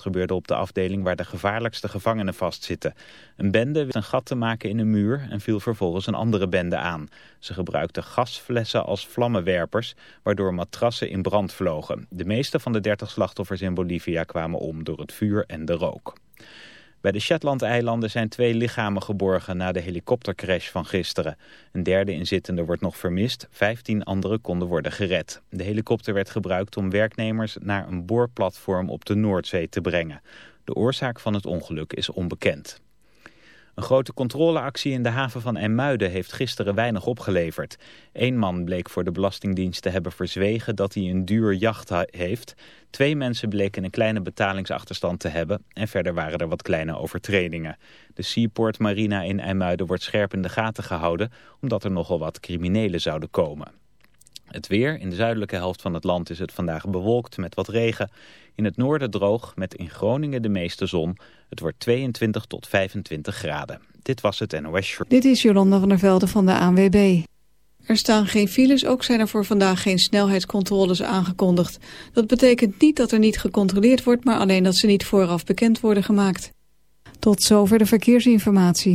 gebeurde op de afdeling waar de gevaarlijkste gevangenen vastzitten. Een bende wist een gat te maken in een muur en viel vervolgens een andere bende aan. Ze gebruikten gasflessen als vlammenwerpers, waardoor matrassen in brand vlogen. De meeste van de 30 slachtoffers in Bolivia kwamen om door het vuur en de rook. Bij de Shetland-eilanden zijn twee lichamen geborgen na de helikoptercrash van gisteren. Een derde inzittende wordt nog vermist, vijftien anderen konden worden gered. De helikopter werd gebruikt om werknemers naar een boorplatform op de Noordzee te brengen. De oorzaak van het ongeluk is onbekend. Een grote controleactie in de haven van IJmuiden heeft gisteren weinig opgeleverd. Eén man bleek voor de Belastingdienst te hebben verzwegen dat hij een duur jacht heeft. Twee mensen bleken een kleine betalingsachterstand te hebben en verder waren er wat kleine overtredingen. De Seaport Marina in IJmuiden wordt scherp in de gaten gehouden omdat er nogal wat criminelen zouden komen. Het weer. In de zuidelijke helft van het land is het vandaag bewolkt met wat regen. In het noorden droog met in Groningen de meeste zon. Het wordt 22 tot 25 graden. Dit was het NOS Show. Dit is Jolanda van der Velde van de ANWB. Er staan geen files, ook zijn er voor vandaag geen snelheidscontroles aangekondigd. Dat betekent niet dat er niet gecontroleerd wordt, maar alleen dat ze niet vooraf bekend worden gemaakt. Tot zover de verkeersinformatie.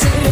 dancing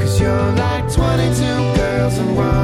Cause you're like 22 girls in one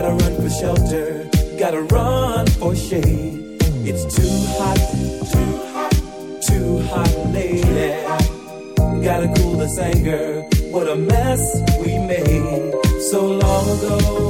Gotta run for shelter, gotta run for shade. It's too hot, too hot, too hot, lady. Gotta cool this anger, what a mess we made so long ago.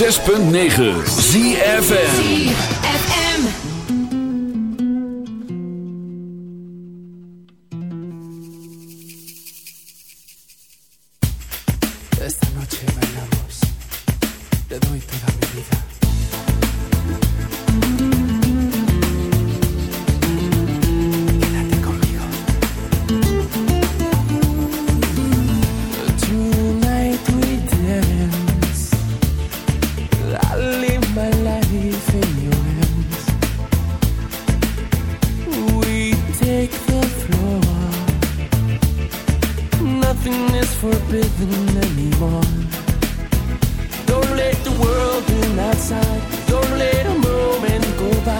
106.9 ZFN forbidden anymore. Don't let the world in outside. Don't let a moment go by.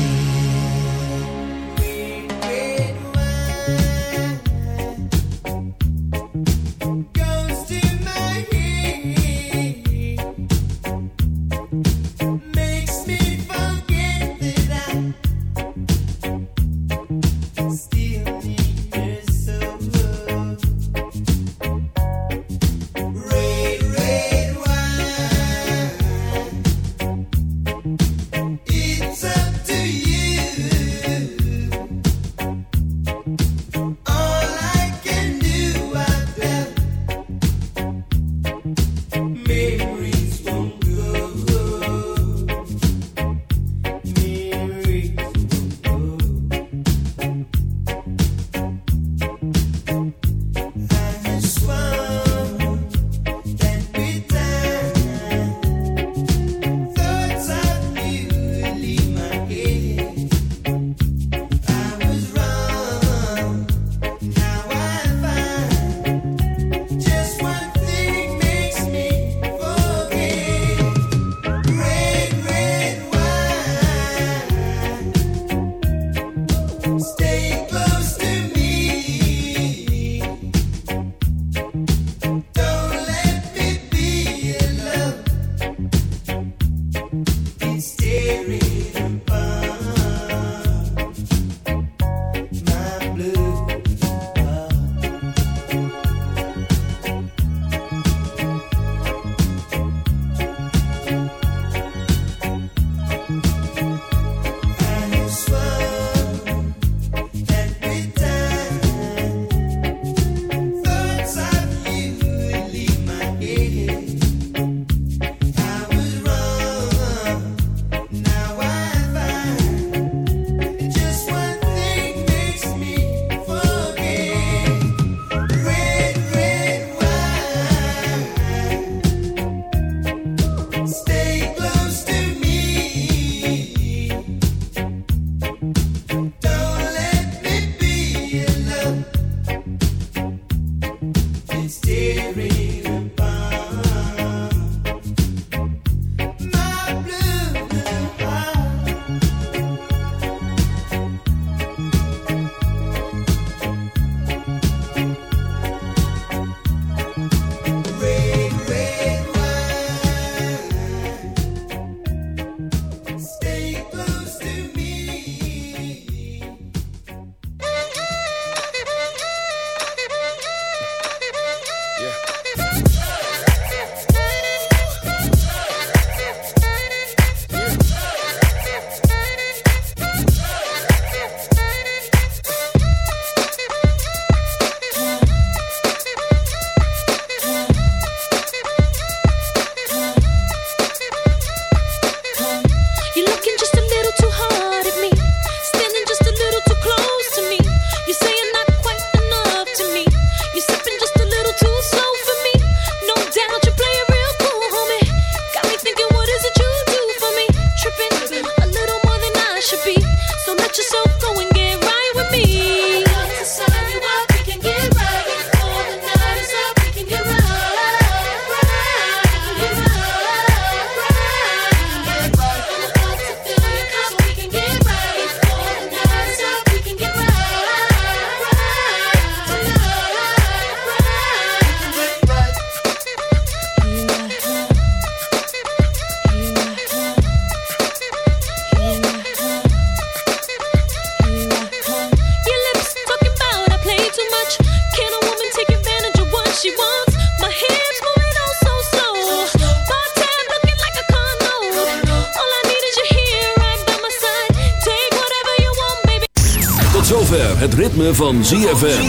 Van ZFM.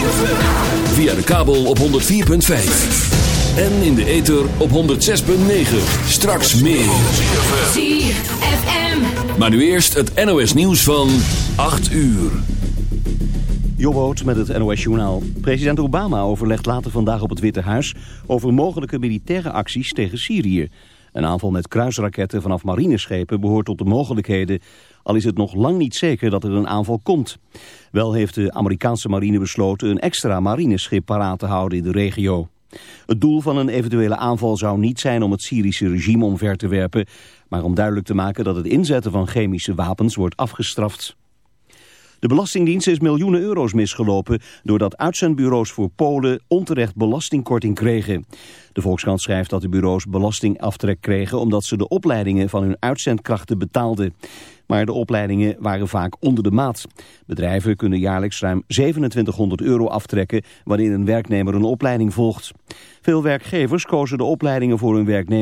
Via de kabel op 104.5. En in de ether op 106.9. Straks meer. ZFM. Maar nu eerst het NOS nieuws van 8 uur. Jobboot met het NOS Journaal. President Obama overlegt later vandaag op het Witte Huis... over mogelijke militaire acties tegen Syrië. Een aanval met kruisraketten vanaf marineschepen behoort tot de mogelijkheden... al is het nog lang niet zeker dat er een aanval komt. Wel heeft de Amerikaanse marine besloten een extra marineschip paraat te houden in de regio. Het doel van een eventuele aanval zou niet zijn om het Syrische regime omver te werpen... maar om duidelijk te maken dat het inzetten van chemische wapens wordt afgestraft. De Belastingdienst is miljoenen euro's misgelopen doordat uitzendbureaus voor Polen onterecht belastingkorting kregen. De Volkskrant schrijft dat de bureaus belastingaftrek kregen omdat ze de opleidingen van hun uitzendkrachten betaalden. Maar de opleidingen waren vaak onder de maat. Bedrijven kunnen jaarlijks ruim 2700 euro aftrekken wanneer een werknemer een opleiding volgt. Veel werkgevers kozen de opleidingen voor hun werknemer